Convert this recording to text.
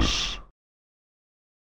Yes.